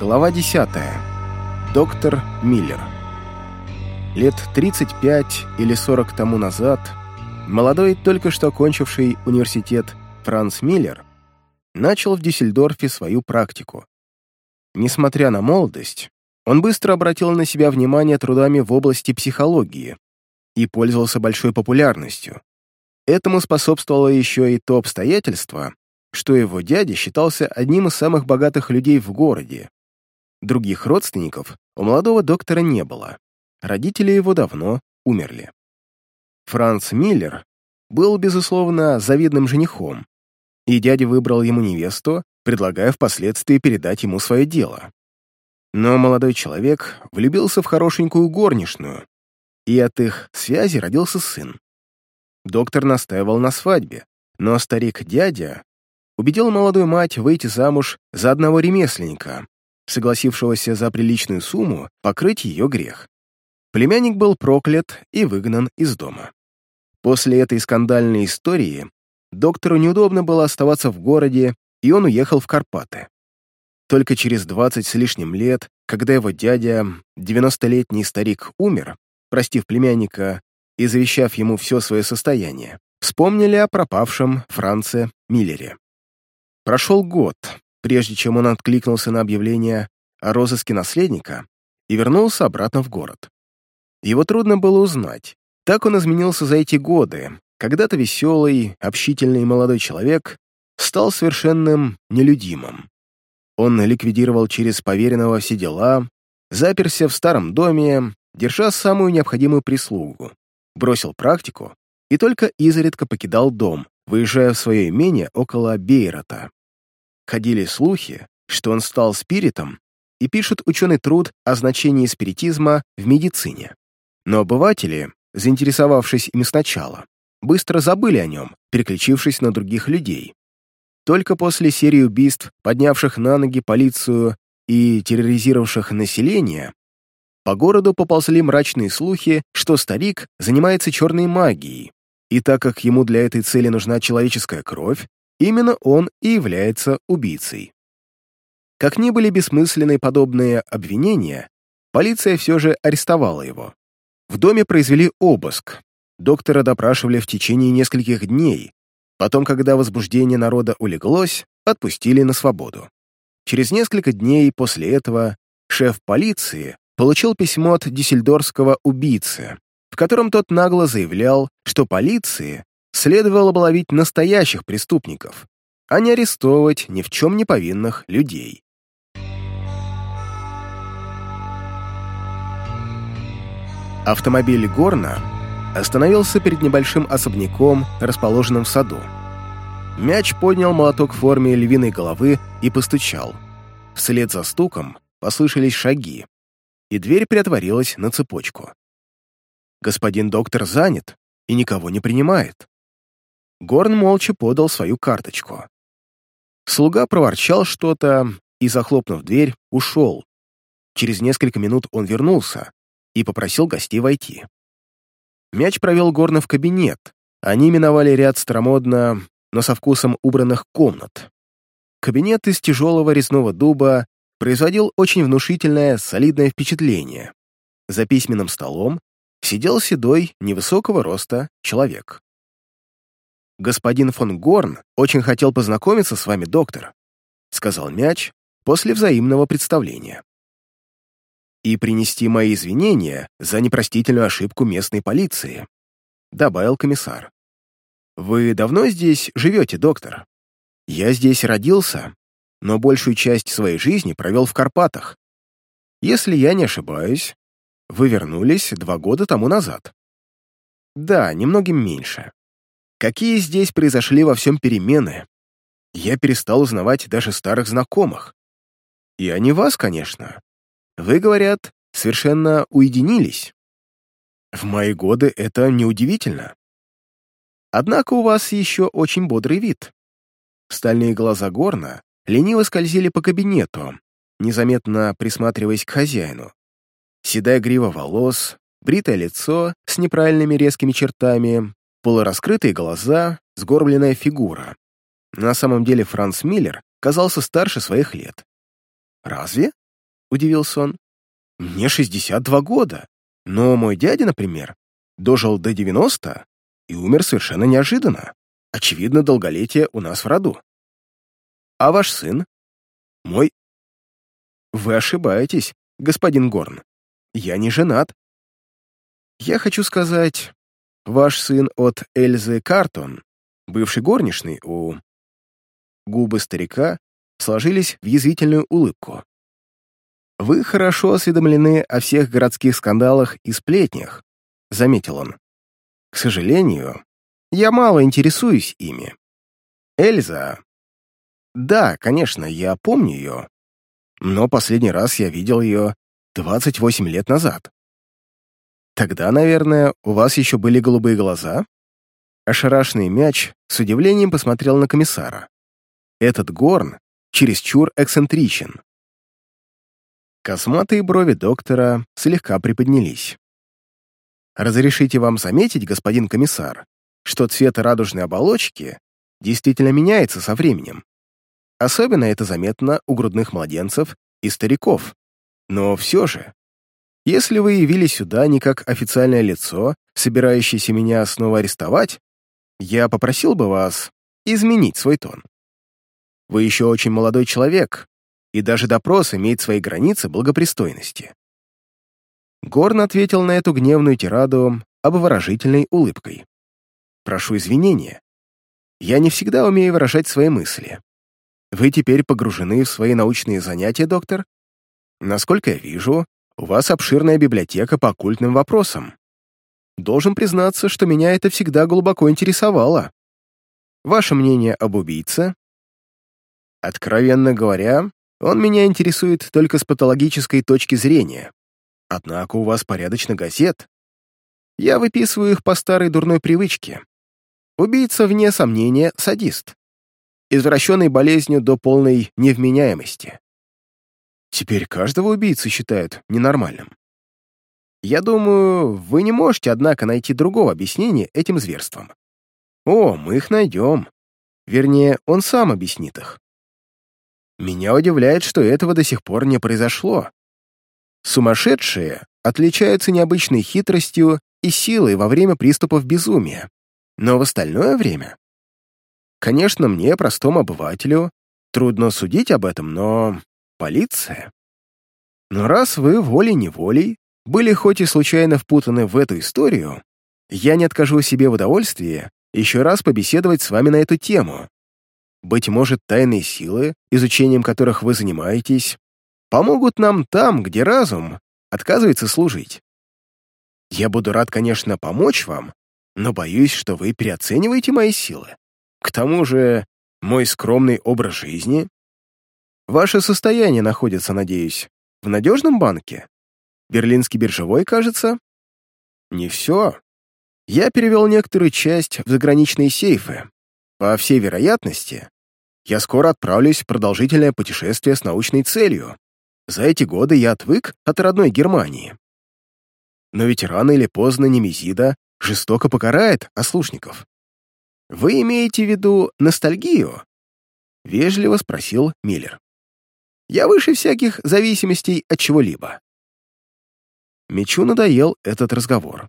Глава 10. Доктор Миллер. Лет 35 или 40 тому назад молодой, только что окончивший университет Франц Миллер начал в Дюссельдорфе свою практику. Несмотря на молодость, он быстро обратил на себя внимание трудами в области психологии и пользовался большой популярностью. Этому способствовало еще и то обстоятельство, что его дядя считался одним из самых богатых людей в городе. Других родственников у молодого доктора не было. Родители его давно умерли. Франц Миллер был, безусловно, завидным женихом, и дядя выбрал ему невесту, предлагая впоследствии передать ему свое дело. Но молодой человек влюбился в хорошенькую горничную, и от их связи родился сын. Доктор настаивал на свадьбе, но старик-дядя убедил молодую мать выйти замуж за одного ремесленника, согласившегося за приличную сумму покрыть ее грех. Племянник был проклят и выгнан из дома. После этой скандальной истории доктору неудобно было оставаться в городе, и он уехал в Карпаты. Только через 20 с лишним лет, когда его дядя, 90-летний старик, умер, простив племянника и завещав ему все свое состояние, вспомнили о пропавшем Франце Миллере. Прошел год, прежде чем он откликнулся на объявление о розыске наследника и вернулся обратно в город. Его трудно было узнать. Так он изменился за эти годы. Когда-то веселый, общительный молодой человек стал совершенным нелюдимым. Он ликвидировал через поверенного все дела, заперся в старом доме, держа самую необходимую прислугу бросил практику и только изредка покидал дом, выезжая в свое имение около Бейрота. Ходили слухи, что он стал спиритом и пишет ученый труд о значении спиритизма в медицине. Но обыватели, заинтересовавшись им сначала, быстро забыли о нем, переключившись на других людей. Только после серии убийств, поднявших на ноги полицию и терроризировавших население, по городу поползли мрачные слухи, что старик занимается черной магией, и так как ему для этой цели нужна человеческая кровь, именно он и является убийцей. Как ни были бессмысленны подобные обвинения, полиция все же арестовала его. В доме произвели обыск. Доктора допрашивали в течение нескольких дней. Потом, когда возбуждение народа улеглось, отпустили на свободу. Через несколько дней после этого шеф полиции получил письмо от дюссельдорского убийцы, в котором тот нагло заявлял, что полиции следовало бы ловить настоящих преступников, а не арестовывать ни в чем не повинных людей. Автомобиль Горна остановился перед небольшим особняком, расположенным в саду. Мяч поднял молоток в форме львиной головы и постучал. Вслед за стуком послышались шаги и дверь приотворилась на цепочку. Господин доктор занят и никого не принимает. Горн молча подал свою карточку. Слуга проворчал что-то и, захлопнув дверь, ушел. Через несколько минут он вернулся и попросил гостей войти. Мяч провел Горна в кабинет. Они миновали ряд старомодно, но со вкусом убранных комнат. Кабинет из тяжелого резного дуба производил очень внушительное, солидное впечатление. За письменным столом сидел седой, невысокого роста человек. «Господин фон Горн очень хотел познакомиться с вами, доктор», сказал мяч после взаимного представления. «И принести мои извинения за непростительную ошибку местной полиции», добавил комиссар. «Вы давно здесь живете, доктор?» «Я здесь родился но большую часть своей жизни провел в Карпатах. Если я не ошибаюсь, вы вернулись два года тому назад. Да, немногим меньше. Какие здесь произошли во всем перемены? Я перестал узнавать даже старых знакомых. И они вас, конечно. Вы, говорят, совершенно уединились. В мои годы это неудивительно. Однако у вас еще очень бодрый вид. Стальные глаза Горна лениво скользили по кабинету, незаметно присматриваясь к хозяину. Седая грива волос, бритое лицо с неправильными резкими чертами, полураскрытые глаза, сгорбленная фигура. На самом деле Франц Миллер казался старше своих лет. Разве? — удивился он. «Мне 62 года, но мой дядя, например, дожил до 90 и умер совершенно неожиданно. Очевидно, долголетие у нас в роду. А ваш сын? Мой... Вы ошибаетесь, господин Горн. Я не женат. Я хочу сказать, ваш сын от Эльзы Картон, бывший горничный у... Губы старика сложились в язвительную улыбку. «Вы хорошо осведомлены о всех городских скандалах и сплетнях», — заметил он. «К сожалению, я мало интересуюсь ими. Эльза... Да, конечно, я помню ее, но последний раз я видел ее 28 лет назад. Тогда, наверное, у вас еще были голубые глаза?» Ошарашенный мяч с удивлением посмотрел на комиссара. Этот горн чересчур эксцентричен. Косматые брови доктора слегка приподнялись. «Разрешите вам заметить, господин комиссар, что цвет радужной оболочки действительно меняется со временем. Особенно это заметно у грудных младенцев и стариков. Но все же, если вы явились сюда не как официальное лицо, собирающееся меня снова арестовать, я попросил бы вас изменить свой тон. Вы еще очень молодой человек, и даже допрос имеет свои границы благопристойности. Горн ответил на эту гневную тираду обворожительной улыбкой. «Прошу извинения. Я не всегда умею выражать свои мысли. Вы теперь погружены в свои научные занятия, доктор? Насколько я вижу, у вас обширная библиотека по оккультным вопросам. Должен признаться, что меня это всегда глубоко интересовало. Ваше мнение об убийце Откровенно говоря, он меня интересует только с патологической точки зрения. Однако у вас порядочно газет. Я выписываю их по старой дурной привычке. Убийца, вне сомнения, садист. Извращенный болезнью до полной невменяемости. Теперь каждого убийцу считают ненормальным. Я думаю, вы не можете, однако, найти другого объяснения этим зверствам. О, мы их найдем. Вернее, он сам объяснит их. Меня удивляет, что этого до сих пор не произошло. Сумасшедшие отличаются необычной хитростью и силой во время приступов безумия, но в остальное время... Конечно, мне, простому обывателю, трудно судить об этом, но... полиция... Но раз вы волей-неволей были хоть и случайно впутаны в эту историю, я не откажу себе в удовольствии еще раз побеседовать с вами на эту тему, быть может, тайные силы, изучением которых вы занимаетесь, помогут нам там, где разум отказывается служить. Я буду рад, конечно, помочь вам, но боюсь, что вы переоцениваете мои силы. К тому же, мой скромный образ жизни... Ваше состояние находится, надеюсь, в надежном банке? Берлинский биржевой, кажется? Не все. Я перевел некоторую часть в заграничные сейфы, по всей вероятности, я скоро отправлюсь в продолжительное путешествие с научной целью. За эти годы я отвык от родной Германии. Но ведь рано или поздно Немезида жестоко покарает ослушников. «Вы имеете в виду ностальгию?» — вежливо спросил Миллер. «Я выше всяких зависимостей от чего-либо». Мечу надоел этот разговор.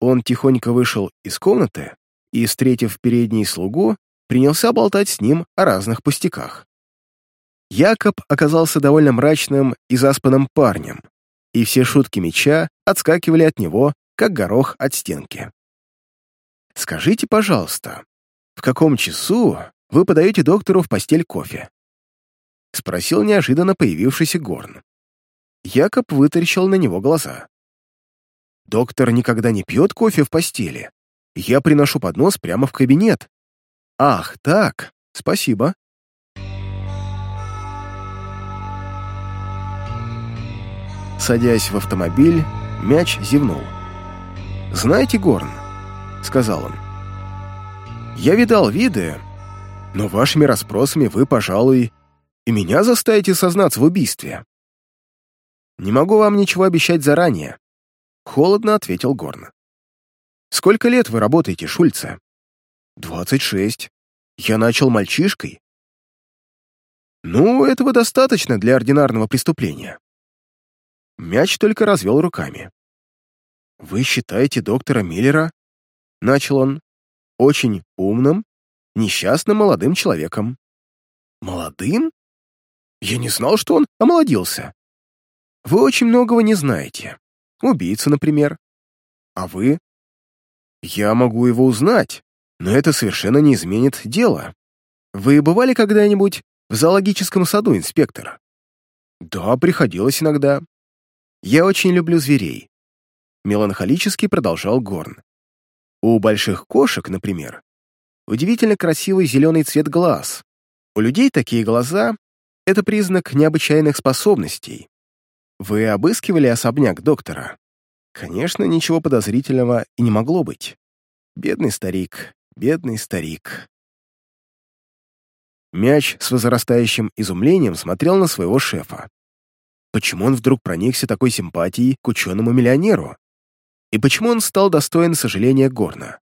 Он тихонько вышел из комнаты и, встретив передний слугу, принялся болтать с ним о разных пустяках. Якоб оказался довольно мрачным и заспанным парнем, и все шутки меча отскакивали от него, как горох от стенки. «Скажите, пожалуйста, в каком часу вы подаете доктору в постель кофе?» — спросил неожиданно появившийся Горн. Якоб вытаращил на него глаза. «Доктор никогда не пьет кофе в постели. Я приношу поднос прямо в кабинет. Ах, так, спасибо. Садясь в автомобиль, мяч зевнул. «Знаете, Горн», — сказал он, — «я видал виды, но вашими расспросами вы, пожалуй, и меня заставите сознаться в убийстве». «Не могу вам ничего обещать заранее», — холодно ответил Горн. Сколько лет вы работаете, Шульце? Двадцать шесть. Я начал мальчишкой. Ну, этого достаточно для ординарного преступления. Мяч только развел руками. «Вы считаете доктора Миллера, — начал он, — очень умным, несчастным молодым человеком». «Молодым? Я не знал, что он омолодился. Вы очень многого не знаете. Убийца, например. А вы? Я могу его узнать, но это совершенно не изменит дело. Вы бывали когда-нибудь в зоологическом саду, инспектор? Да, приходилось иногда. Я очень люблю зверей. Меланхолически продолжал Горн. У больших кошек, например, удивительно красивый зеленый цвет глаз. У людей такие глаза — это признак необычайных способностей. Вы обыскивали особняк доктора? Конечно, ничего подозрительного и не могло быть. Бедный старик, бедный старик. Мяч с возрастающим изумлением смотрел на своего шефа. Почему он вдруг проникся такой симпатией к ученому-миллионеру? И почему он стал достоин сожаления Горна?